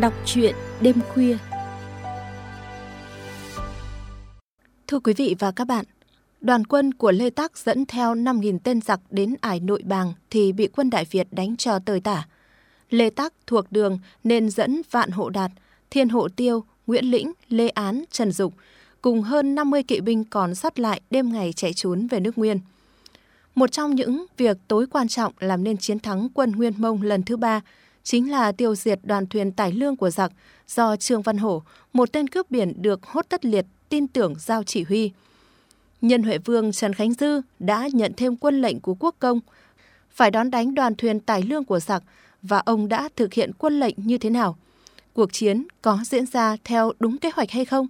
Đọc truyện đêm khuya Thưa quý vị và các bạn, đoàn quân của Lê Tắc dẫn theo 5.000 tên giặc đến ải nội bàng thì bị quân Đại Việt đánh cho tơi tả. Lê Tắc thuộc đường nên dẫn Vạn Hộ Đạt, Thiên Hộ Tiêu, Nguyễn Lĩnh, Lê Án, Trần Dục cùng hơn 50 kỵ binh còn sót lại đêm ngày chạy trốn về nước Nguyên. Một trong những việc tối quan trọng làm nên chiến thắng quân Nguyên Mông lần thứ ba chính là tiêu diệt đoàn thuyền tải lương của giặc do Trương Văn Hổ, một tên cướp biển được hốt tất liệt tin tưởng giao chỉ huy. Nhân Huệ Vương Trần Khánh Dư đã nhận thêm quân lệnh của quốc công, phải đón đánh đoàn thuyền tải lương của giặc và ông đã thực hiện quân lệnh như thế nào? Cuộc chiến có diễn ra theo đúng kế hoạch hay không?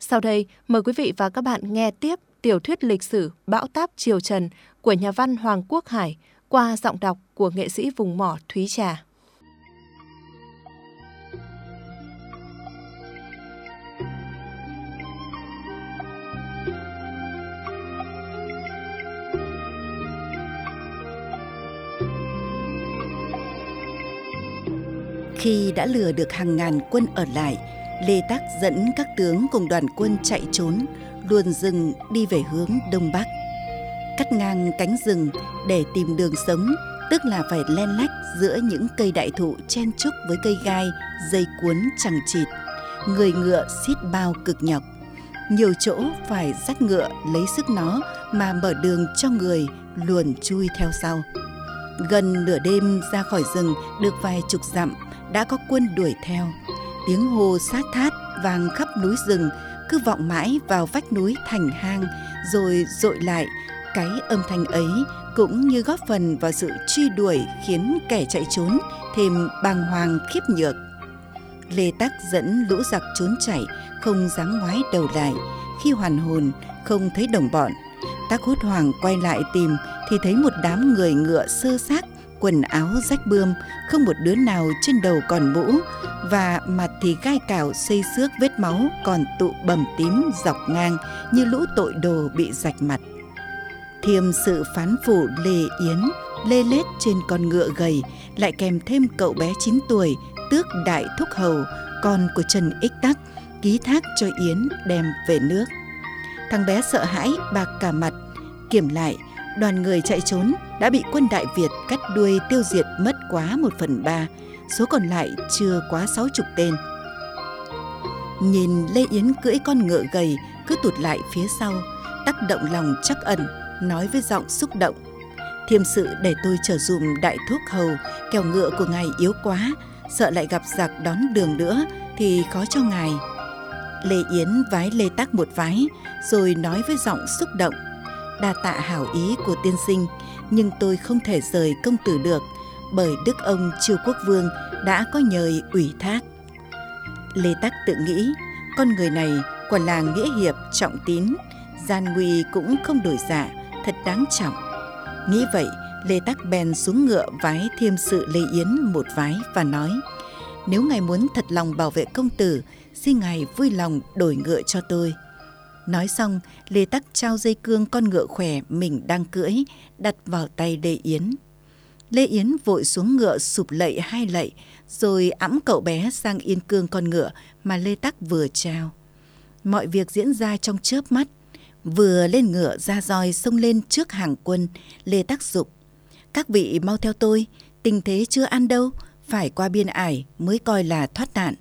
Sau đây, mời quý vị và các bạn nghe tiếp tiểu thuyết lịch sử Bão táp Triều Trần của nhà văn Hoàng Quốc Hải qua giọng đọc của nghệ sĩ vùng mỏ Thúy Trà. Khi đã lừa được hàng ngàn quân ở lại, Lê Tắc dẫn các tướng cùng đoàn quân chạy trốn, luồn rừng đi về hướng Đông Bắc. Cắt ngang cánh rừng để tìm đường sống, tức là phải len lách giữa những cây đại thụ chen chúc với cây gai, dây cuốn chẳng chịt. Người ngựa xít bao cực nhọc. Nhiều chỗ phải dắt ngựa lấy sức nó mà mở đường cho người luồn chui theo sau. Gần nửa đêm ra khỏi rừng được vài chục dặm đã có quân đuổi theo. Tiếng hô sát thát vang khắp núi rừng cứ vọng mãi vào vách núi thành hang rồi dội lại. Cái âm thanh ấy cũng như góp phần vào sự truy đuổi khiến kẻ chạy trốn thêm bàng hoàng khiếp nhược. Lê Tắc dẫn lũ giặc trốn chạy, không dám ngoái đầu lại. Khi hoàn hồn, không thấy đồng bọn. Tắc hốt hoảng quay lại tìm thì thấy một đám người ngựa sơ xác quần áo rách bươm, không một đứa nào trên đầu còn mũ và mặt thì gai cào xây xước vết máu còn tụ bầm tím dọc ngang như lũ tội đồ bị rạch mặt. Thiêm sự phán phủ Lê Yến lê lết trên con ngựa gầy lại kèm thêm cậu bé 9 tuổi tước đại thúc hầu con của Trần Ích Tắc ký thác cho Yến đem về nước. Thằng bé sợ hãi bạc cả mặt, kiểm lại đoàn người chạy trốn đã bị quân Đại Việt cắt đuôi tiêu diệt mất quá một phần ba, số còn lại chưa quá sáu chục tên. Nhìn Lê Yến cưỡi con ngựa gầy cứ tụt lại phía sau, tác động lòng chắc ẩn, nói với giọng xúc động. Thiêm sự để tôi trở dùm đại thuốc hầu, kèo ngựa của ngài yếu quá, sợ lại gặp giặc đón đường nữa thì khó cho ngài. Lê Yến vái Lê Tắc một vái, rồi nói với giọng xúc động đa tạ hảo ý của tiên sinh, nhưng tôi không thể rời công tử được, bởi đức ông triều quốc vương đã có nhời ủy thác. Lê tắc tự nghĩ, con người này quả là nghĩa hiệp trọng tín, gian nguy cũng không đổi dạ thật đáng trọng. Nghĩ vậy, lê tắc bèn xuống ngựa vái thiêm sự lê yến một vái và nói, nếu ngài muốn thật lòng bảo vệ công tử, xin ngài vui lòng đổi ngựa cho tôi. Nói xong, Lê Tắc trao dây cương con ngựa khỏe mình đang cưỡi, đặt vào tay Lê Yến. Lê Yến vội xuống ngựa sụp lạy hai lạy, rồi ẵm cậu bé sang yên cương con ngựa mà Lê Tắc vừa trao. Mọi việc diễn ra trong chớp mắt. Vừa lên ngựa ra roi xông lên trước hàng quân, Lê Tắc dục. Các vị mau theo tôi, tình thế chưa ăn đâu, phải qua biên ải mới coi là thoát nạn.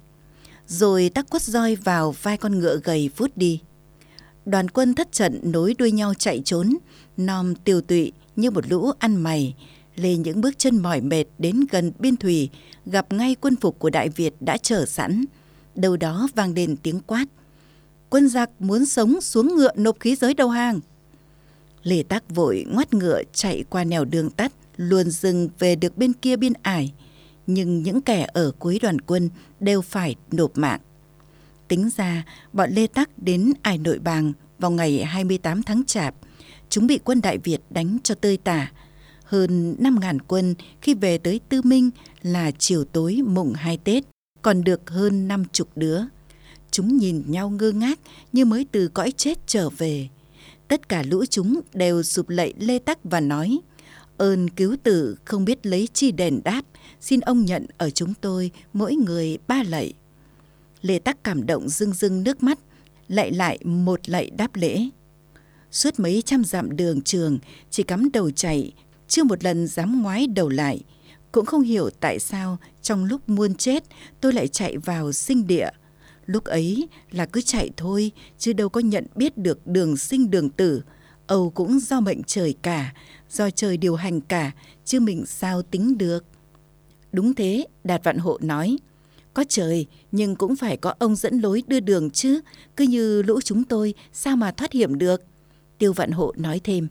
Rồi tắc quất roi vào vai con ngựa gầy vút đi. Đoàn quân thất trận nối đuôi nhau chạy trốn, nom tiêu tụy như một lũ ăn mày. Lê những bước chân mỏi mệt đến gần biên thủy, gặp ngay quân phục của Đại Việt đã chờ sẵn. Đâu đó vang lên tiếng quát. Quân giặc muốn sống xuống ngựa nộp khí giới đầu hàng. Lê Tác vội ngoắt ngựa chạy qua nẻo đường tắt, luồn rừng về được bên kia biên ải. Nhưng những kẻ ở cuối đoàn quân đều phải nộp mạng. Tính ra, bọn Lê Tắc đến Ải Nội Bàng vào ngày 28 tháng Chạp. Chúng bị quân Đại Việt đánh cho tơi tả. Hơn 5.000 quân khi về tới Tư Minh là chiều tối mùng hai Tết, còn được hơn năm chục đứa. Chúng nhìn nhau ngơ ngác như mới từ cõi chết trở về. Tất cả lũ chúng đều sụp lạy Lê Tắc và nói, Ơn cứu tử không biết lấy chi đền đáp, xin ông nhận ở chúng tôi mỗi người ba lạy. Lê Tắc cảm động rưng rưng nước mắt, lạy lại một lạy đáp lễ. Suốt mấy trăm dặm đường trường, chỉ cắm đầu chạy, chưa một lần dám ngoái đầu lại. Cũng không hiểu tại sao trong lúc muôn chết tôi lại chạy vào sinh địa. Lúc ấy là cứ chạy thôi, chứ đâu có nhận biết được đường sinh đường tử. Âu cũng do mệnh trời cả, do trời điều hành cả, chứ mình sao tính được. Đúng thế, Đạt Vạn Hộ nói. Có trời, nhưng cũng phải có ông dẫn lối đưa đường chứ, cứ như lũ chúng tôi sao mà thoát hiểm được. Tiêu Vạn Hộ nói thêm.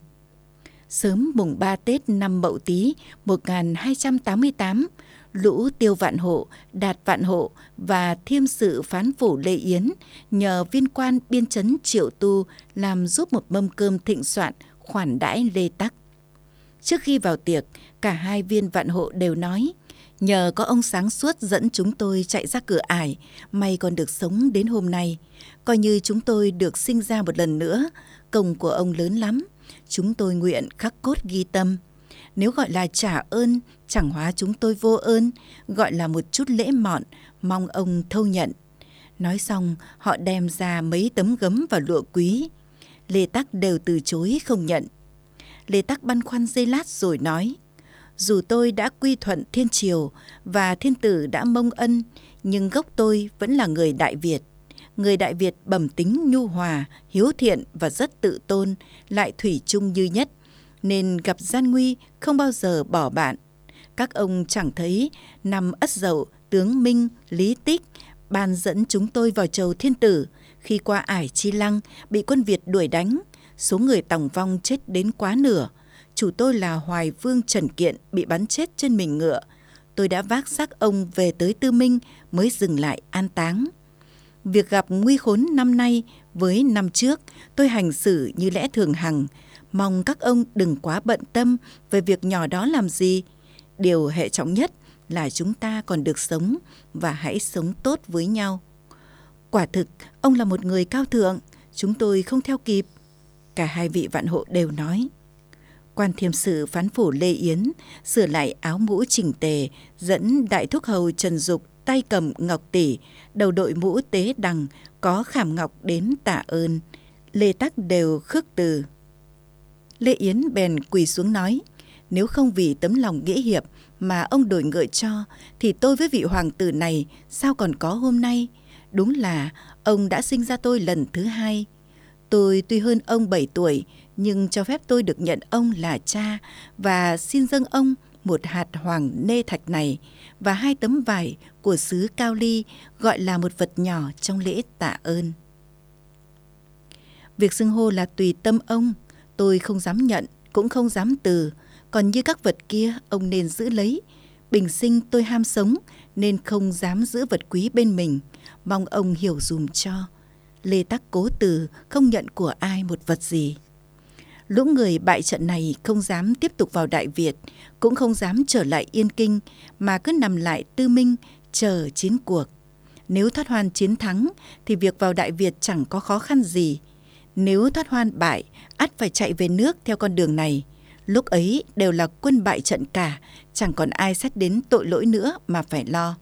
Sớm mùng 3 Tết năm Mậu Tý 1288, lũ Tiêu Vạn Hộ, Đạt Vạn Hộ và thiêm sự phán phủ Lê Yến nhờ viên quan biên chấn Triệu Tu làm giúp một mâm cơm thịnh soạn khoản đãi Lê Tắc. Trước khi vào tiệc, cả hai viên vạn hộ đều nói Nhờ có ông sáng suốt dẫn chúng tôi chạy ra cửa ải, may còn được sống đến hôm nay. Coi như chúng tôi được sinh ra một lần nữa, công của ông lớn lắm. Chúng tôi nguyện khắc cốt ghi tâm. Nếu gọi là trả ơn, chẳng hóa chúng tôi vô ơn, gọi là một chút lễ mọn, mong ông thâu nhận. Nói xong, họ đem ra mấy tấm gấm và lụa quý. Lê Tắc đều từ chối không nhận. Lê Tắc băn khoăn dây lát rồi nói, dù tôi đã quy thuận thiên triều và thiên tử đã mông ân, nhưng gốc tôi vẫn là người Đại Việt. Người Đại Việt bẩm tính nhu hòa, hiếu thiện và rất tự tôn, lại thủy chung như nhất, nên gặp gian nguy không bao giờ bỏ bạn. Các ông chẳng thấy nằm ất dậu, tướng Minh, Lý Tích, ban dẫn chúng tôi vào chầu thiên tử, khi qua ải Chi Lăng bị quân Việt đuổi đánh, số người tòng vong chết đến quá nửa. Chủ tôi là Hoài Vương Trần Kiện bị bắn chết trên mình ngựa. Tôi đã vác xác ông về tới Tư Minh mới dừng lại an táng. Việc gặp nguy khốn năm nay với năm trước, tôi hành xử như lẽ thường hằng. Mong các ông đừng quá bận tâm về việc nhỏ đó làm gì. Điều hệ trọng nhất là chúng ta còn được sống và hãy sống tốt với nhau. Quả thực, ông là một người cao thượng, chúng tôi không theo kịp. Cả hai vị vạn hộ đều nói. Quan thiêm sự phán phủ Lê Yến sửa lại áo mũ chỉnh tề, dẫn đại thúc hầu Trần Dục tay cầm ngọc tỷ, đầu đội mũ tế đằng, có khảm ngọc đến tạ ơn. Lê Tắc đều khước từ. Lê Yến bèn quỳ xuống nói, nếu không vì tấm lòng nghĩa hiệp mà ông đổi ngựa cho, thì tôi với vị hoàng tử này sao còn có hôm nay? Đúng là ông đã sinh ra tôi lần thứ hai. Tôi tuy hơn ông 7 tuổi, nhưng cho phép tôi được nhận ông là cha và xin dâng ông một hạt hoàng nê thạch này và hai tấm vải của xứ Cao Ly gọi là một vật nhỏ trong lễ tạ ơn. Việc xưng hô là tùy tâm ông, tôi không dám nhận, cũng không dám từ, còn như các vật kia ông nên giữ lấy. Bình sinh tôi ham sống nên không dám giữ vật quý bên mình, mong ông hiểu dùm cho. Lê Tắc cố từ không nhận của ai một vật gì. Lũ người bại trận này không dám tiếp tục vào Đại Việt, cũng không dám trở lại Yên Kinh, mà cứ nằm lại tư minh, chờ chiến cuộc. Nếu thoát hoan chiến thắng, thì việc vào Đại Việt chẳng có khó khăn gì. Nếu thoát hoan bại, ắt phải chạy về nước theo con đường này. Lúc ấy đều là quân bại trận cả, chẳng còn ai xét đến tội lỗi nữa mà phải lo.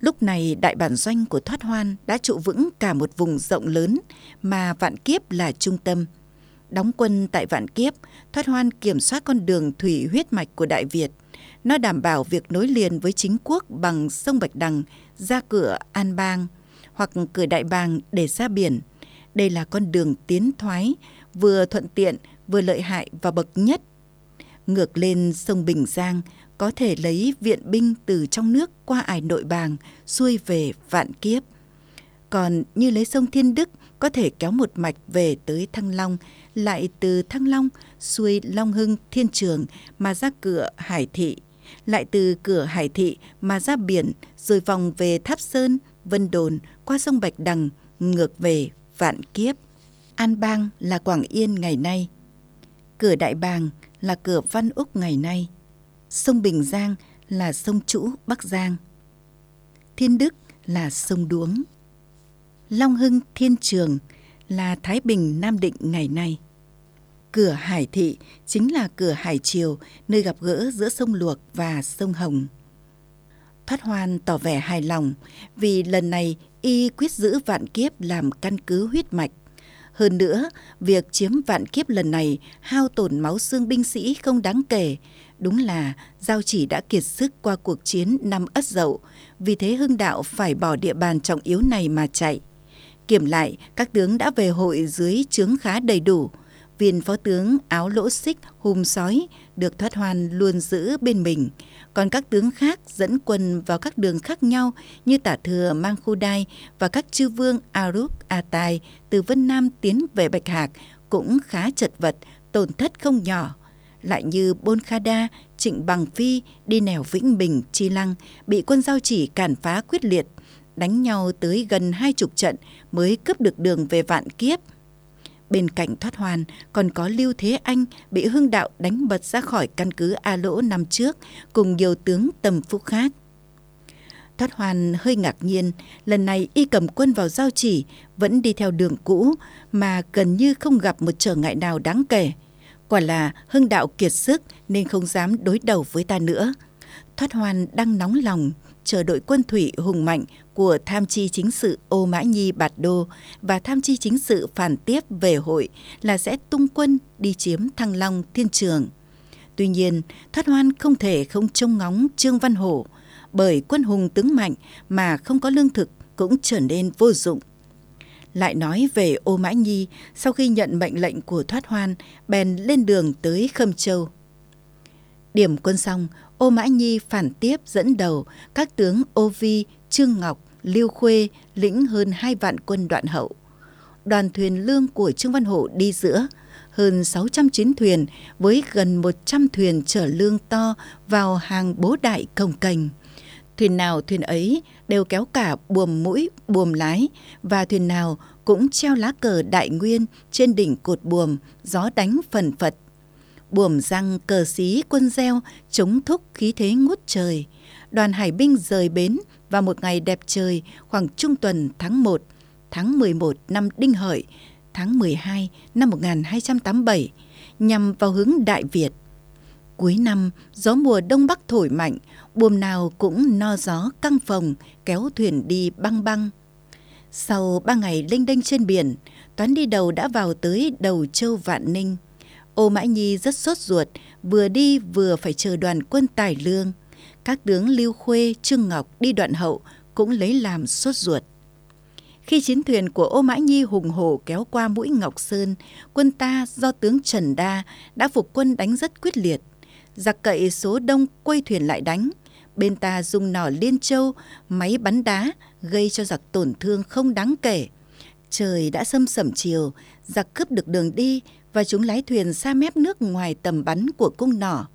Lúc này đại bản doanh của Thoát Hoan đã trụ vững cả một vùng rộng lớn mà Vạn Kiếp là trung tâm. Đóng quân tại Vạn Kiếp, Thoát Hoan kiểm soát con đường thủy huyết mạch của Đại Việt. Nó đảm bảo việc nối liền với chính quốc bằng sông Bạch Đằng ra cửa An Bang hoặc cửa Đại Bàng để ra biển. Đây là con đường tiến thoái, vừa thuận tiện, vừa lợi hại và bậc nhất. Ngược lên sông Bình Giang, có thể lấy viện binh từ trong nước qua ải nội bàng, xuôi về vạn kiếp. Còn như lấy sông Thiên Đức, có thể kéo một mạch về tới Thăng Long, lại từ Thăng Long xuôi Long Hưng Thiên Trường mà ra cửa Hải Thị, lại từ cửa Hải Thị mà ra biển rồi vòng về Tháp Sơn, Vân Đồn qua sông Bạch Đằng ngược về Vạn Kiếp. An Bang là Quảng Yên ngày nay. Cửa Đại Bàng là cửa Văn Úc ngày nay. Sông Bình Giang là sông Chũ Bắc Giang. Thiên Đức là sông Đuống. Long Hưng Thiên Trường là Thái Bình Nam Định ngày nay. cửa Hải Thị chính là cửa Hải Triều, nơi gặp gỡ giữa sông Luộc và sông Hồng. Thoát Hoan tỏ vẻ hài lòng vì lần này y quyết giữ vạn kiếp làm căn cứ huyết mạch. Hơn nữa, việc chiếm vạn kiếp lần này hao tổn máu xương binh sĩ không đáng kể. Đúng là Giao chỉ đã kiệt sức qua cuộc chiến năm Ất Dậu, vì thế Hưng Đạo phải bỏ địa bàn trọng yếu này mà chạy. Kiểm lại, các tướng đã về hội dưới trướng khá đầy đủ. Viên phó tướng áo lỗ xích hùm sói được thoát hoan luôn giữ bên mình. Còn các tướng khác dẫn quân vào các đường khác nhau như tả thừa mang khu đai và các chư vương Aruk, Atai từ Vân Nam tiến về Bạch Hạc cũng khá chật vật, tổn thất không nhỏ. Lại như Bôn Khada, Trịnh Bằng Phi đi nẻo Vĩnh Bình, Chi Lăng bị quân giao chỉ cản phá quyết liệt – đánh nhau tới gần hai chục trận mới cướp được đường về vạn kiếp. Bên cạnh thoát hoàn còn có Lưu Thế Anh bị hưng đạo đánh bật ra khỏi căn cứ A Lỗ năm trước cùng nhiều tướng tầm phúc khác. Thoát hoàn hơi ngạc nhiên, lần này y cầm quân vào giao chỉ, vẫn đi theo đường cũ mà gần như không gặp một trở ngại nào đáng kể. Quả là hưng đạo kiệt sức nên không dám đối đầu với ta nữa. Thoát hoàn đang nóng lòng chờ đội quân thủy hùng mạnh của tham chi chính sự Ô Mã Nhi Bạt Đô và tham chi chính sự phản tiếp về hội là sẽ tung quân đi chiếm Thăng Long Thiên Trường. Tuy nhiên, Thoát Hoan không thể không trông ngóng Trương Văn Hổ, bởi quân hùng tướng mạnh mà không có lương thực cũng trở nên vô dụng. Lại nói về Ô Mã Nhi, sau khi nhận mệnh lệnh của Thoát Hoan, bèn lên đường tới Khâm Châu. Điểm quân xong, Ô Mã Nhi phản tiếp dẫn đầu các tướng Ô Vi, Trương Ngọc, Liêu Khuê lĩnh hơn hai vạn quân đoạn hậu. Đoàn thuyền lương của Trương Văn Hổ đi giữa, hơn 600 chiến thuyền với gần 100 thuyền chở lương to vào hàng bố đại cổng cành. Thuyền nào thuyền ấy đều kéo cả buồm mũi, buồm lái và thuyền nào cũng treo lá cờ đại nguyên trên đỉnh cột buồm, gió đánh phần phật buồm răng cờ xí quân gieo chống thúc khí thế ngút trời. Đoàn hải binh rời bến vào một ngày đẹp trời khoảng trung tuần tháng 1, tháng 11 năm Đinh Hợi, tháng 12 năm 1287, nhằm vào hướng Đại Việt. Cuối năm, gió mùa đông bắc thổi mạnh, buồm nào cũng no gió căng phòng kéo thuyền đi băng băng. Sau ba ngày lênh đênh trên biển, toán đi đầu đã vào tới đầu châu Vạn Ninh. Ô Mã Nhi rất sốt ruột, vừa đi vừa phải chờ đoàn quân tài lương. Các tướng Lưu Khuê, Trương Ngọc đi đoạn hậu cũng lấy làm sốt ruột. Khi chiến thuyền của Ô Mã Nhi hùng hổ kéo qua mũi Ngọc Sơn, quân ta do tướng Trần Đa đã phục quân đánh rất quyết liệt. Giặc cậy số đông quay thuyền lại đánh. Bên ta dùng nỏ liên châu, máy bắn đá, gây cho giặc tổn thương không đáng kể. Trời đã sâm sẩm chiều, giặc cướp được đường đi và chúng lái thuyền xa mép nước ngoài tầm bắn của cung nỏ.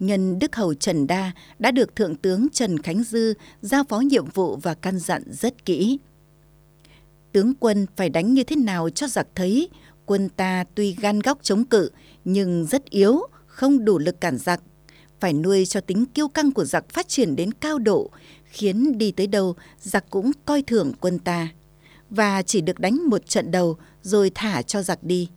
Nhân Đức Hầu Trần Đa đã được Thượng tướng Trần Khánh Dư giao phó nhiệm vụ và căn dặn rất kỹ. Tướng quân phải đánh như thế nào cho giặc thấy, quân ta tuy gan góc chống cự nhưng rất yếu, không đủ lực cản giặc. Phải nuôi cho tính kiêu căng của giặc phát triển đến cao độ, khiến đi tới đâu giặc cũng coi thường quân ta. Và chỉ được đánh một trận đầu rồi thả cho giặc đi.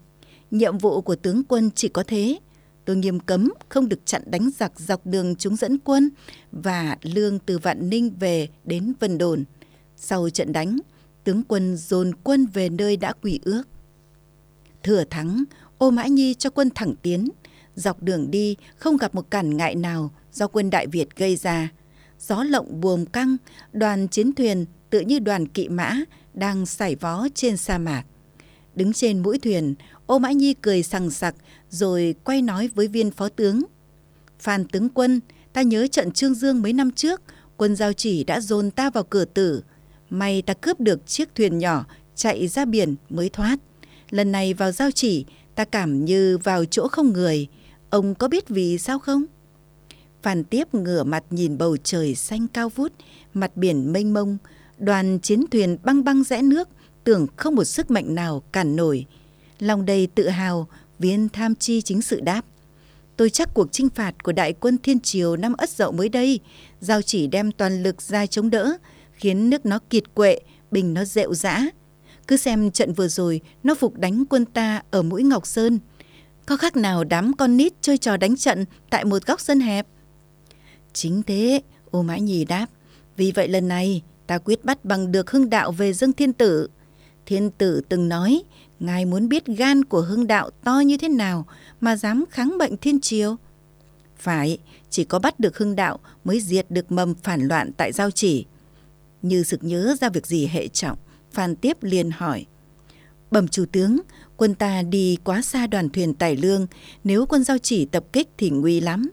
Nhiệm vụ của tướng quân chỉ có thế. Tôi nghiêm cấm không được chặn đánh giặc dọc đường chúng dẫn quân và lương từ Vạn Ninh về đến Vân Đồn. Sau trận đánh, tướng quân dồn quân về nơi đã quỷ ước. Thừa thắng, Ô Mã Nhi cho quân thẳng tiến. Dọc đường đi không gặp một cản ngại nào do quân Đại Việt gây ra. Gió lộng buồm căng, đoàn chiến thuyền tự như đoàn kỵ mã đang sải vó trên sa mạc. Đứng trên mũi thuyền, Ô Mã Nhi cười sằng sặc rồi quay nói với viên phó tướng. Phan tướng quân, ta nhớ trận Trương Dương mấy năm trước, quân giao chỉ đã dồn ta vào cửa tử. May ta cướp được chiếc thuyền nhỏ chạy ra biển mới thoát. Lần này vào giao chỉ, ta cảm như vào chỗ không người. Ông có biết vì sao không? Phan Tiếp ngửa mặt nhìn bầu trời xanh cao vút, mặt biển mênh mông, đoàn chiến thuyền băng băng rẽ nước, tưởng không một sức mạnh nào cản nổi. Lòng đầy tự hào, viên tham chi chính sự đáp. Tôi chắc cuộc chinh phạt của đại quân Thiên Triều năm Ất Dậu mới đây, giao chỉ đem toàn lực ra chống đỡ, khiến nước nó kiệt quệ, bình nó rệu rã. Cứ xem trận vừa rồi, nó phục đánh quân ta ở mũi Ngọc Sơn. có khác nào đám con nít chơi trò đánh trận tại một góc sân hẹp. Chính thế, Ô Mã nhì đáp, vì vậy lần này ta quyết bắt bằng được hưng đạo về dâng thiên tử. Thiên tử từng nói, ngài muốn biết gan của hưng đạo to như thế nào mà dám kháng bệnh thiên triều. Phải, chỉ có bắt được hưng đạo mới diệt được mầm phản loạn tại giao chỉ. Như sực nhớ ra việc gì hệ trọng, Phan Tiếp liền hỏi. Bẩm chủ tướng, quân ta đi quá xa đoàn thuyền tải lương, nếu quân giao chỉ tập kích thì nguy lắm.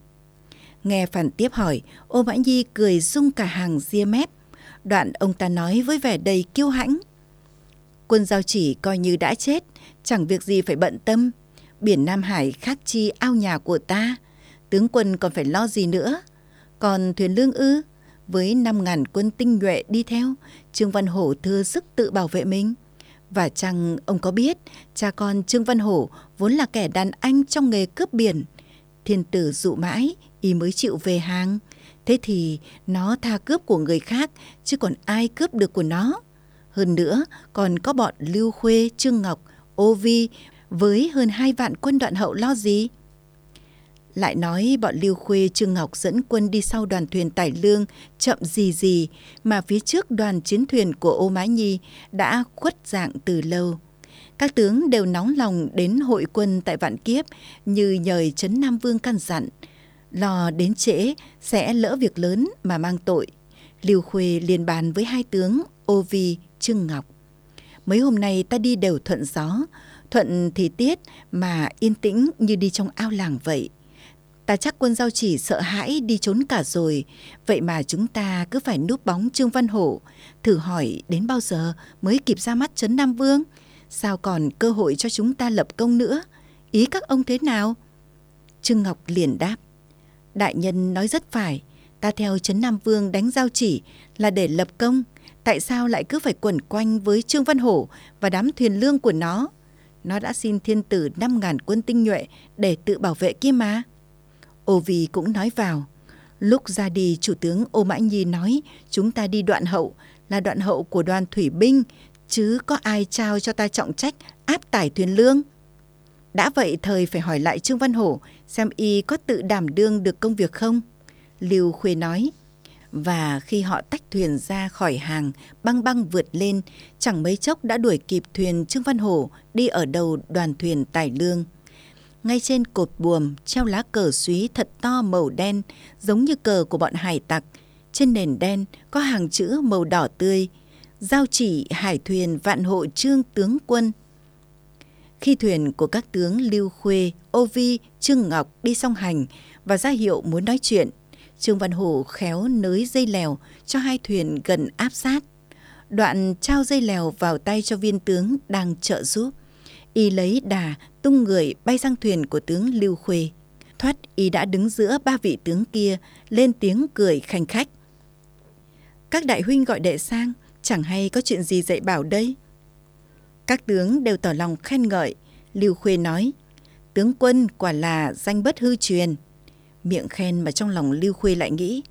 Nghe Phan Tiếp hỏi, ô Mã Nhi cười rung cả hàng ria mép. Đoạn ông ta nói với vẻ đầy kiêu hãnh. Quân giao chỉ coi như đã chết, chẳng việc gì phải bận tâm. Biển Nam Hải khác chi ao nhà của ta, tướng quân còn phải lo gì nữa. Còn thuyền lương ư, với năm ngàn quân tinh nhuệ đi theo, Trương Văn Hổ thừa sức tự bảo vệ mình. Và chăng ông có biết, cha con Trương Văn Hổ vốn là kẻ đàn anh trong nghề cướp biển. Thiên tử dụ mãi, y mới chịu về hàng. Thế thì nó tha cướp của người khác, chứ còn ai cướp được của nó. Hơn nữa, còn có bọn Lưu Khuê, Trương Ngọc, Ô Vi với hơn hai vạn quân đoạn hậu lo gì? Lại nói bọn Lưu Khuê Trương Ngọc dẫn quân đi sau đoàn thuyền tải lương chậm gì gì mà phía trước đoàn chiến thuyền của Ô Mã Nhi đã khuất dạng từ lâu. Các tướng đều nóng lòng đến hội quân tại Vạn Kiếp như nhời Trấn Nam Vương căn dặn. Lo đến trễ sẽ lỡ việc lớn mà mang tội. Lưu Khuê liền bàn với hai tướng Ô Vi, Trương Ngọc. Mấy hôm nay ta đi đều thuận gió, thuận thì tiết mà yên tĩnh như đi trong ao làng vậy. Ta chắc quân giao chỉ sợ hãi đi trốn cả rồi, vậy mà chúng ta cứ phải núp bóng Trương Văn Hổ, thử hỏi đến bao giờ mới kịp ra mắt Trấn Nam Vương? Sao còn cơ hội cho chúng ta lập công nữa? Ý các ông thế nào? Trương Ngọc liền đáp. Đại nhân nói rất phải, ta theo Trấn Nam Vương đánh giao chỉ là để lập công. Tại sao lại cứ phải quẩn quanh với Trương Văn Hổ và đám thuyền lương của nó? Nó đã xin thiên tử năm ngàn quân tinh nhuệ để tự bảo vệ kia mà. Ô Vi cũng nói vào. Lúc ra đi, Chủ tướng Ô Mã Nhi nói chúng ta đi đoạn hậu là đoạn hậu của đoàn thủy binh, chứ có ai trao cho ta trọng trách áp tải thuyền lương. Đã vậy thời phải hỏi lại Trương Văn Hổ xem y có tự đảm đương được công việc không? Lưu Khuê nói. Và khi họ tách thuyền ra khỏi hàng, băng băng vượt lên, chẳng mấy chốc đã đuổi kịp thuyền Trương Văn Hổ đi ở đầu đoàn thuyền Tài Lương. Ngay trên cột buồm treo lá cờ suý thật to màu đen, giống như cờ của bọn hải tặc. Trên nền đen có hàng chữ màu đỏ tươi, giao chỉ hải thuyền vạn hộ trương tướng quân. Khi thuyền của các tướng Lưu Khuê, Ô Vi, Trương Ngọc đi song hành và ra hiệu muốn nói chuyện, Trương Văn Hổ khéo nới dây lèo cho hai thuyền gần áp sát. Đoạn trao dây lèo vào tay cho viên tướng đang trợ giúp. Y lấy đà tung người bay sang thuyền của tướng Lưu Khuê. Thoát y đã đứng giữa ba vị tướng kia, lên tiếng cười khanh khách. Các đại huynh gọi đệ sang, chẳng hay có chuyện gì dạy bảo đây. Các tướng đều tỏ lòng khen ngợi, Lưu Khuê nói, tướng quân quả là danh bất hư truyền. Miệng khen mà trong lòng Lưu Khuê lại nghĩ,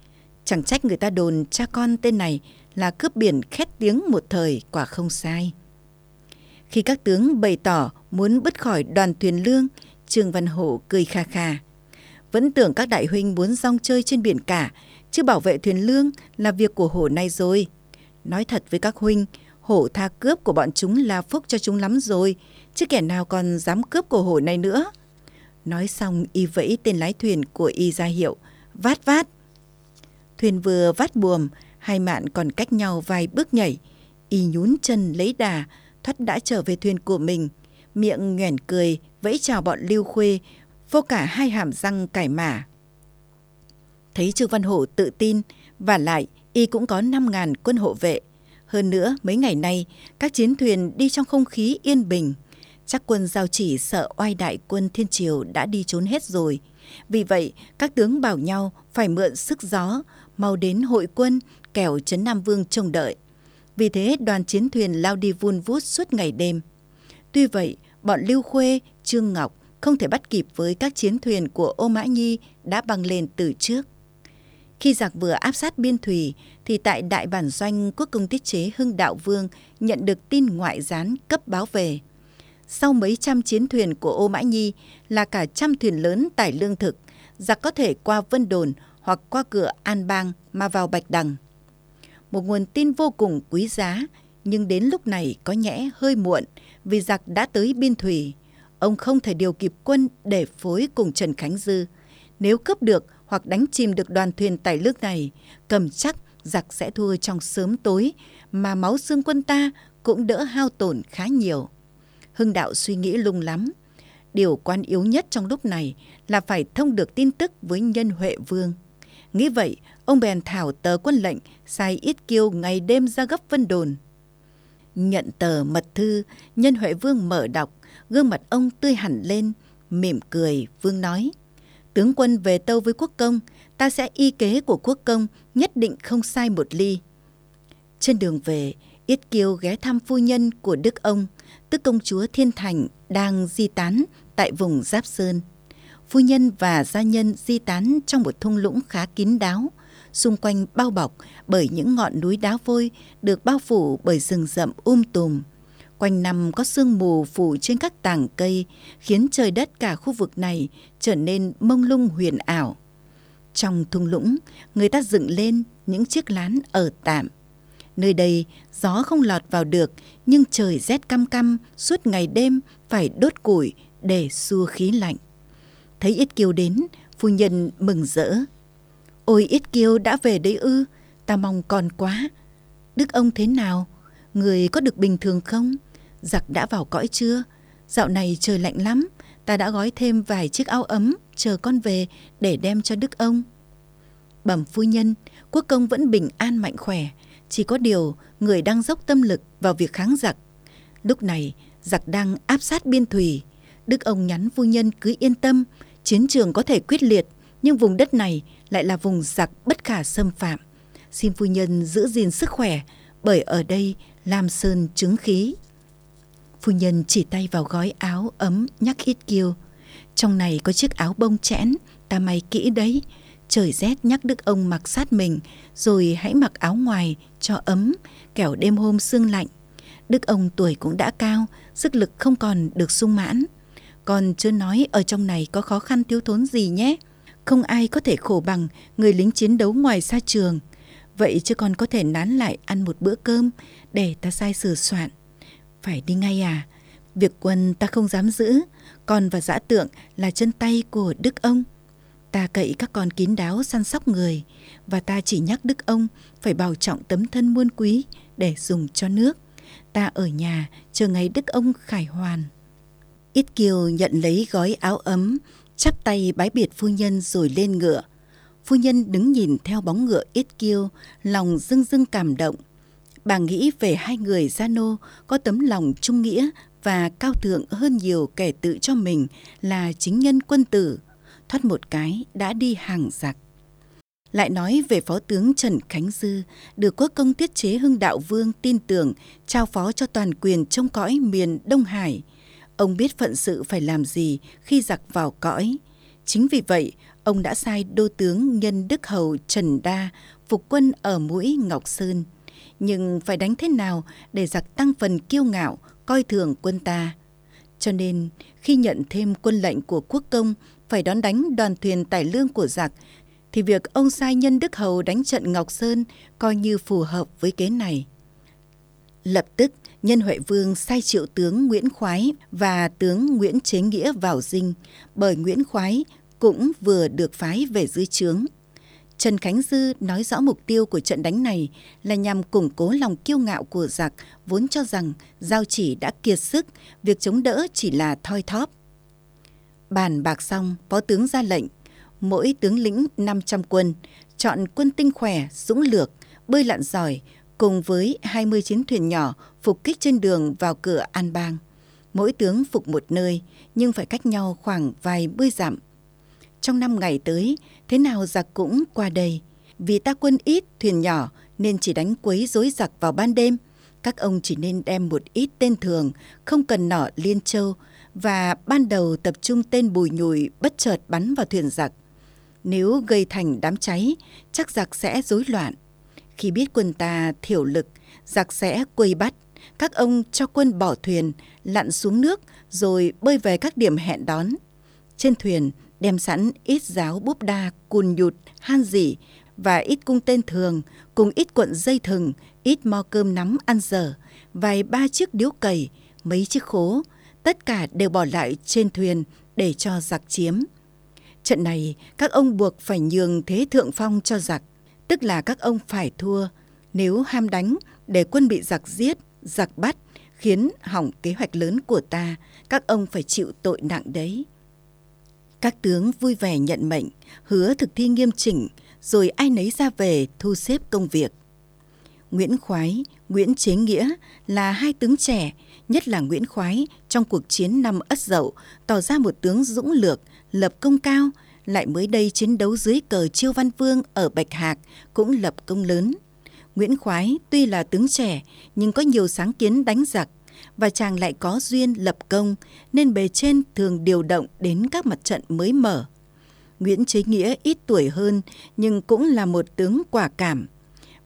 chẳng trách người ta đồn cha con tên này là cướp biển khét tiếng một thời quả không sai. Khi các tướng bày tỏ muốn bứt khỏi đoàn thuyền lương, Trương Văn Hổ cười kha kha. Vẫn tưởng các đại huynh muốn rong chơi trên biển cả, chứ bảo vệ thuyền lương là việc của hổ này rồi. Nói thật với các huynh, hổ tha cướp của bọn chúng là phúc cho chúng lắm rồi, chứ kẻ nào còn dám cướp của hổ này nữa. Nói xong y vẫy tên lái thuyền của y ra hiệu, vát vát. Thuyền vừa vát buồm, hai mạn còn cách nhau vài bước nhảy. Y nhún chân lấy đà, thoát đã trở về thuyền của mình. Miệng nhoẻn cười, vẫy chào bọn lưu khuê, vô cả hai hàm răng cải mả. Thấy Trương Văn Hổ tự tin, và lại y cũng có năm ngàn quân hộ vệ. Hơn nữa, mấy ngày nay, các chiến thuyền đi trong không khí yên bình. Chắc quân giao chỉ sợ oai đại quân Thiên Triều đã đi trốn hết rồi. Vì vậy, các tướng bảo nhau phải mượn sức gió, mau đến hội quân, kẻo Trấn Nam Vương trông đợi. Vì thế đoàn chiến thuyền lao đi vun vút suốt ngày đêm. Tuy vậy, bọn Lưu Khuê, Trương Ngọc không thể bắt kịp với các chiến thuyền của Ô Mã Nhi đã băng lên từ trước. Khi giặc vừa áp sát biên thủy, thì tại đại bản doanh quốc công tiết chế Hưng Đạo Vương nhận được tin ngoại gián cấp báo về sau mấy trăm chiến thuyền của Ô Mã Nhi là cả trăm thuyền lớn tải lương thực, giặc có thể qua Vân Đồn hoặc qua cửa An Bang mà vào Bạch Đằng. Một nguồn tin vô cùng quý giá, nhưng đến lúc này có nhẽ hơi muộn vì giặc đã tới biên thủy. Ông không thể điều kịp quân để phối cùng Trần Khánh Dư. Nếu cướp được hoặc đánh chìm được đoàn thuyền tải lương này, cầm chắc giặc sẽ thua trong sớm tối, mà máu xương quân ta cũng đỡ hao tổn khá nhiều. Hưng đạo suy nghĩ lung lắm. Điều quan yếu nhất trong lúc này là phải thông được tin tức với nhân Huệ Vương. Nghĩ vậy, ông bèn thảo tờ quân lệnh sai ít kiêu ngày đêm ra gấp vân đồn. Nhận tờ mật thư, nhân Huệ Vương mở đọc, gương mặt ông tươi hẳn lên, mỉm cười, Vương nói. Tướng quân về tâu với quốc công, ta sẽ y kế của quốc công, nhất định không sai một ly. Trên đường về, Yết Kiêu ghé thăm phu nhân của Đức ông, tức công chúa Thiên Thành đang di tán tại vùng Giáp Sơn. Phu nhân và gia nhân di tán trong một thung lũng khá kín đáo, xung quanh bao bọc bởi những ngọn núi đá vôi được bao phủ bởi rừng rậm um tùm. Quanh năm có sương mù phủ trên các tảng cây, khiến trời đất cả khu vực này trở nên mông lung huyền ảo. Trong thung lũng, người ta dựng lên những chiếc lán ở tạm. Nơi đây gió không lọt vào được, nhưng trời rét căm căm, suốt ngày đêm phải đốt củi để xua khí lạnh. Thấy Ít Kiêu đến, phu nhân mừng rỡ. Ôi Ít Kiêu đã về đấy ư, ta mong còn quá. Đức ông thế nào? Người có được bình thường không? Giặc đã vào cõi chưa? Dạo này trời lạnh lắm, ta đã gói thêm vài chiếc áo ấm chờ con về để đem cho đức ông. Bẩm phu nhân, quốc công vẫn bình an mạnh khỏe, chỉ có điều người đang dốc tâm lực vào việc kháng giặc. Lúc này, giặc đang áp sát biên thủy. Đức ông nhắn phu nhân cứ yên tâm, chiến trường có thể quyết liệt, nhưng vùng đất này lại là vùng giặc bất khả xâm phạm. Xin phu nhân giữ gìn sức khỏe, bởi ở đây Lam Sơn chứng khí. Phu nhân chỉ tay vào gói áo ấm nhắc ít kiêu. Trong này có chiếc áo bông chẽn, ta may kỹ đấy. Trời rét nhắc Đức ông mặc sát mình, rồi hãy mặc áo ngoài cho ấm, kẻo đêm hôm sương lạnh. Đức ông tuổi cũng đã cao, sức lực không còn được sung mãn. Còn chưa nói ở trong này có khó khăn thiếu thốn gì nhé. Không ai có thể khổ bằng người lính chiến đấu ngoài xa trường. Vậy chứ còn có thể nán lại ăn một bữa cơm để ta sai sửa soạn. Phải đi ngay à? Việc quân ta không dám giữ, còn và giã tượng là chân tay của Đức ông. Ta cậy các con kín đáo săn sóc người, và ta chỉ nhắc Đức ông phải bảo trọng tấm thân muôn quý để dùng cho nước. Ta ở nhà chờ ngày Đức ông khải hoàn. Ít Kiều nhận lấy gói áo ấm, chắp tay bái biệt phu nhân rồi lên ngựa. Phu nhân đứng nhìn theo bóng ngựa Ít Kiêu, lòng dưng dưng cảm động. Bà nghĩ về hai người gia nô có tấm lòng trung nghĩa và cao thượng hơn nhiều kẻ tự cho mình là chính nhân quân tử, thoát một cái đã đi hàng giặc. Lại nói về phó tướng Trần Khánh Dư, được quốc công tiết chế hưng đạo vương tin tưởng trao phó cho toàn quyền trông cõi miền Đông Hải. Ông biết phận sự phải làm gì khi giặc vào cõi. Chính vì vậy, ông đã sai đô tướng Nhân Đức Hầu Trần Đa phục quân ở mũi Ngọc Sơn. Nhưng phải đánh thế nào để giặc tăng phần kiêu ngạo, coi thường quân ta. Cho nên, khi nhận thêm quân lệnh của quốc công phải đón đánh đoàn thuyền tải lương của giặc, thì việc ông sai nhân Đức Hầu đánh trận Ngọc Sơn coi như phù hợp với kế này. Lập tức, Nhân Huệ Vương sai triệu tướng Nguyễn Khoái và tướng Nguyễn Chế Nghĩa vào dinh, bởi Nguyễn Khoái cũng vừa được phái về dưới trướng. Trần Khánh Dư nói rõ mục tiêu của trận đánh này là nhằm củng cố lòng kiêu ngạo của giặc vốn cho rằng giao chỉ đã kiệt sức, việc chống đỡ chỉ là thoi thóp. Bàn bạc xong, phó tướng ra lệnh, mỗi tướng lĩnh 500 quân, chọn quân tinh khỏe, dũng lược, bơi lặn giỏi, cùng với 20 chiến thuyền nhỏ phục kích trên đường vào cửa An Bang. Mỗi tướng phục một nơi, nhưng phải cách nhau khoảng vài mươi dặm. Trong năm ngày tới, thế nào giặc cũng qua đây. Vì ta quân ít, thuyền nhỏ, nên chỉ đánh quấy rối giặc vào ban đêm. Các ông chỉ nên đem một ít tên thường, không cần nỏ liên châu, và ban đầu tập trung tên bùi nhùi bất chợt bắn vào thuyền giặc. Nếu gây thành đám cháy, chắc giặc sẽ rối loạn. Khi biết quân ta thiểu lực, giặc sẽ quây bắt. Các ông cho quân bỏ thuyền, lặn xuống nước rồi bơi về các điểm hẹn đón. Trên thuyền đem sẵn ít giáo búp đa, cùn nhụt, han dỉ và ít cung tên thường cùng ít cuộn dây thừng, ít mo cơm nắm ăn dở, vài ba chiếc điếu cầy, mấy chiếc khố, tất cả đều bỏ lại trên thuyền để cho giặc chiếm. Trận này các ông buộc phải nhường thế thượng phong cho giặc, tức là các ông phải thua. Nếu ham đánh để quân bị giặc giết, giặc bắt, khiến hỏng kế hoạch lớn của ta, các ông phải chịu tội nặng đấy. Các tướng vui vẻ nhận mệnh, hứa thực thi nghiêm chỉnh, rồi ai nấy ra về thu xếp công việc. Nguyễn Khoái, Nguyễn Chế Nghĩa là hai tướng trẻ, nhất là Nguyễn Khoái trong cuộc chiến năm Ất Dậu tỏ ra một tướng dũng lược, lập công cao, lại mới đây chiến đấu dưới cờ Chiêu Văn Vương ở Bạch Hạc cũng lập công lớn. Nguyễn Khoái tuy là tướng trẻ nhưng có nhiều sáng kiến đánh giặc và chàng lại có duyên lập công nên bề trên thường điều động đến các mặt trận mới mở. Nguyễn Chế Nghĩa ít tuổi hơn nhưng cũng là một tướng quả cảm.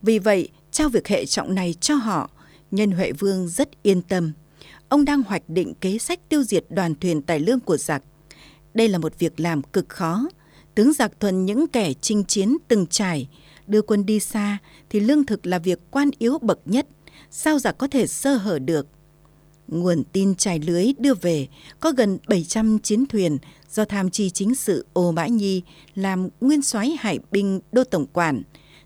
Vì vậy, trao việc hệ trọng này cho họ, nhân Huệ Vương rất yên tâm. Ông đang hoạch định kế sách tiêu diệt đoàn thuyền tài lương của giặc. Đây là một việc làm cực khó. Tướng giặc thuần những kẻ chinh chiến từng trải, đưa quân đi xa thì lương thực là việc quan yếu bậc nhất. Sao giặc có thể sơ hở được? Nguồn tin trải lưới đưa về có gần 700 chiến thuyền do tham chi chính sự Ô Mã Nhi làm nguyên soái hải binh đô tổng quản,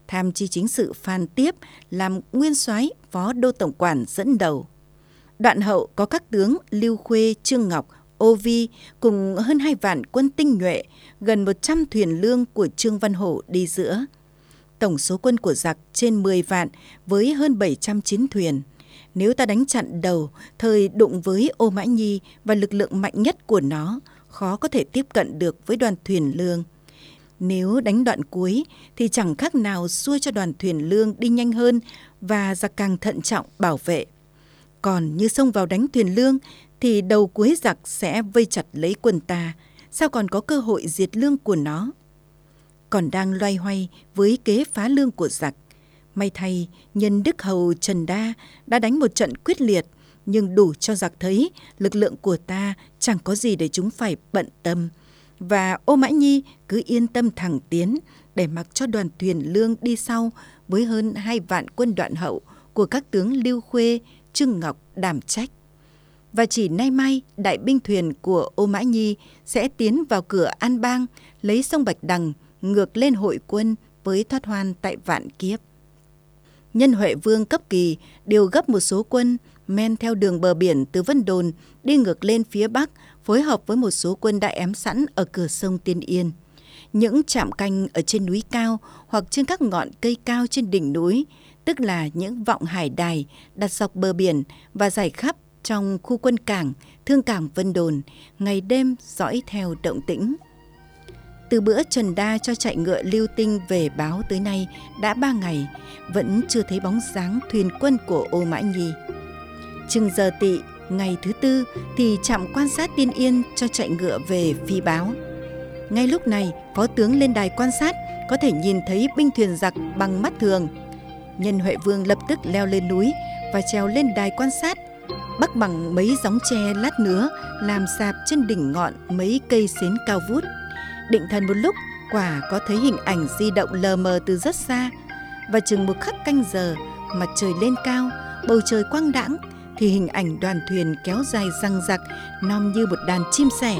tham chi chính sự Phan Tiếp làm nguyên soái phó đô tổng quản dẫn đầu. Đoạn hậu có các tướng Lưu Khuê, Trương Ngọc, Ô Vi cùng hơn hai vạn quân tinh nhuệ, gần 100 thuyền lương của Trương Văn Hổ đi giữa. Tổng số quân của giặc trên 10 vạn với hơn 700 chiến thuyền. Nếu ta đánh chặn đầu, thời đụng với Ô Mã Nhi và lực lượng mạnh nhất của nó, khó có thể tiếp cận được với đoàn thuyền lương. Nếu đánh đoạn cuối thì chẳng khác nào xua cho đoàn thuyền lương đi nhanh hơn và giặc càng thận trọng bảo vệ. Còn như xông vào đánh thuyền lương thì đầu cuối giặc sẽ vây chặt lấy quân ta, sao còn có cơ hội diệt lương của nó. Còn đang loay hoay với kế phá lương của giặc. May thay, nhân Đức Hầu Trần Đa đã đánh một trận quyết liệt, nhưng đủ cho giặc thấy lực lượng của ta chẳng có gì để chúng phải bận tâm. Và ô mã nhi cứ yên tâm thẳng tiến để mặc cho đoàn thuyền lương đi sau với hơn hai vạn quân đoạn hậu của các tướng Lưu Khuê, Trương Ngọc đảm trách. Và chỉ nay mai, đại binh thuyền của Ô Mã Nhi sẽ tiến vào cửa An Bang, lấy sông Bạch Đằng, ngược lên hội quân với thoát hoan tại Vạn Kiếp. Nhân Huệ Vương cấp kỳ điều gấp một số quân men theo đường bờ biển từ Vân Đồn đi ngược lên phía Bắc, phối hợp với một số quân đã ém sẵn ở cửa sông Tiên Yên. Những trạm canh ở trên núi cao hoặc trên các ngọn cây cao trên đỉnh núi, tức là những vọng hải đài đặt dọc bờ biển và giải khắp trong khu quân cảng, thương cảng Vân Đồn, ngày đêm dõi theo động tĩnh. Từ bữa Trần Đa cho chạy ngựa lưu tinh về báo tới nay đã ba ngày, vẫn chưa thấy bóng dáng thuyền quân của Ô Mã Nhi. Chừng giờ tị, ngày thứ tư thì trạm quan sát tiên yên cho chạy ngựa về phi báo. Ngay lúc này, phó tướng lên đài quan sát có thể nhìn thấy binh thuyền giặc bằng mắt thường. Nhân Huệ Vương lập tức leo lên núi và trèo lên đài quan sát, bắc bằng mấy gióng tre lát nữa, làm sạp trên đỉnh ngọn mấy cây xến cao vút. Định thần một lúc, quả có thấy hình ảnh di động lờ mờ từ rất xa. Và chừng một khắc canh giờ, mặt trời lên cao, bầu trời quang đãng, thì hình ảnh đoàn thuyền kéo dài răng rặc, nom như một đàn chim sẻ.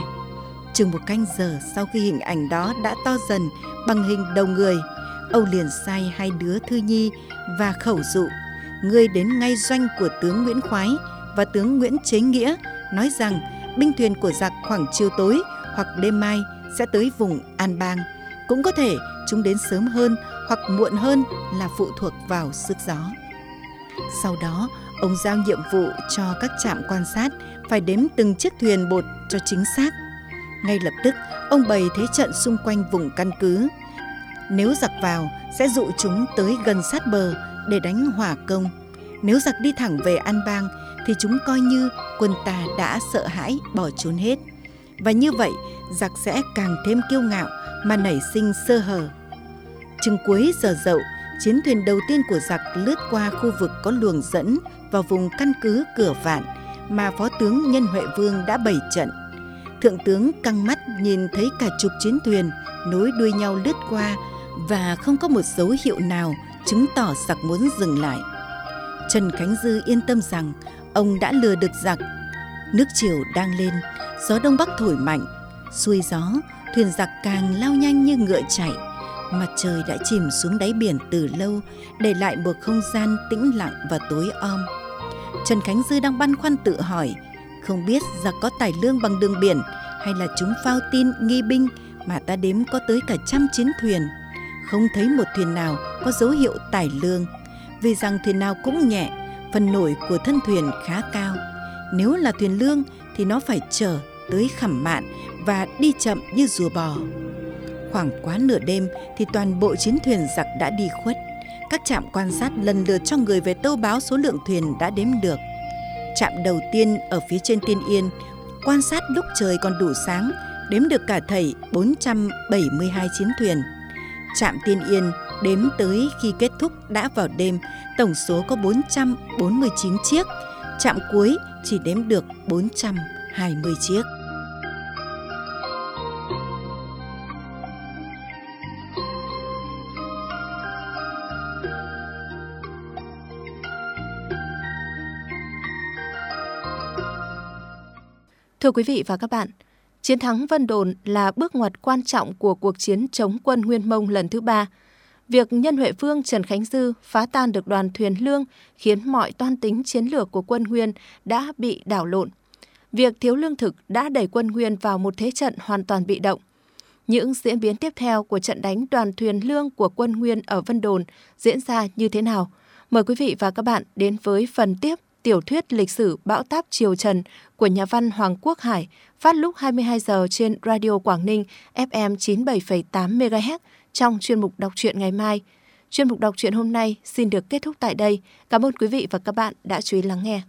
Chừng một canh giờ sau khi hình ảnh đó đã to dần bằng hình đầu người âu liền sai hai đứa thư nhi và khẩu dụ ngươi đến ngay doanh của tướng nguyễn khoái và tướng nguyễn chế nghĩa nói rằng binh thuyền của giặc khoảng chiều tối hoặc đêm mai sẽ tới vùng An Bang. Cũng có thể chúng đến sớm hơn hoặc muộn hơn là phụ thuộc vào sức gió. Sau đó, ông giao nhiệm vụ cho các trạm quan sát phải đếm từng chiếc thuyền bột cho chính xác. Ngay lập tức, ông bày thế trận xung quanh vùng căn cứ. Nếu giặc vào, sẽ dụ chúng tới gần sát bờ để đánh hỏa công. Nếu giặc đi thẳng về An Bang, thì chúng coi như quân ta đã sợ hãi bỏ trốn hết. Và như vậy, giặc sẽ càng thêm kiêu ngạo mà nảy sinh sơ hở. Chừng cuối giờ dậu, chiến thuyền đầu tiên của giặc lướt qua khu vực có luồng dẫn vào vùng căn cứ cửa vạn mà Phó tướng Nhân Huệ Vương đã bày trận. Thượng tướng căng mắt nhìn thấy cả chục chiến thuyền nối đuôi nhau lướt qua và không có một dấu hiệu nào chứng tỏ giặc muốn dừng lại. Trần Khánh Dư yên tâm rằng ông đã lừa được giặc. Nước chiều đang lên, gió đông bắc thổi mạnh, xuôi gió, thuyền giặc càng lao nhanh như ngựa chạy. Mặt trời đã chìm xuống đáy biển từ lâu, để lại một không gian tĩnh lặng và tối om. Trần Khánh Dư đang băn khoăn tự hỏi, không biết giặc có tài lương bằng đường biển hay là chúng phao tin nghi binh mà ta đếm có tới cả trăm chiến thuyền. Không thấy một thuyền nào có dấu hiệu tải lương, vì rằng thuyền nào cũng nhẹ, phần nổi của thân thuyền khá cao. Nếu là thuyền lương thì nó phải chở tới khẩm mạn và đi chậm như rùa bò. Khoảng quá nửa đêm thì toàn bộ chiến thuyền giặc đã đi khuất. Các trạm quan sát lần lượt cho người về tâu báo số lượng thuyền đã đếm được. Trạm đầu tiên ở phía trên Tiên Yên quan sát lúc trời còn đủ sáng, đếm được cả thầy 472 chiến thuyền. Trạm Tiên Yên đếm tới khi kết thúc đã vào đêm, tổng số có 449 chiếc. Trạm cuối chỉ đếm được 420 chiếc. Thưa quý vị và các bạn, chiến thắng Vân Đồn là bước ngoặt quan trọng của cuộc chiến chống quân Nguyên Mông lần thứ ba. Việc nhân Huệ Vương Trần Khánh Dư phá tan được đoàn thuyền lương khiến mọi toan tính chiến lược của quân Nguyên đã bị đảo lộn. Việc thiếu lương thực đã đẩy quân Nguyên vào một thế trận hoàn toàn bị động. Những diễn biến tiếp theo của trận đánh đoàn thuyền lương của quân Nguyên ở Vân Đồn diễn ra như thế nào? Mời quý vị và các bạn đến với phần tiếp tiểu thuyết lịch sử Bão táp Triều Trần của nhà văn Hoàng Quốc Hải phát lúc 22 giờ trên Radio Quảng Ninh FM 97,8 MHz trong chuyên mục đọc truyện ngày mai. Chuyên mục đọc truyện hôm nay xin được kết thúc tại đây. Cảm ơn quý vị và các bạn đã chú ý lắng nghe.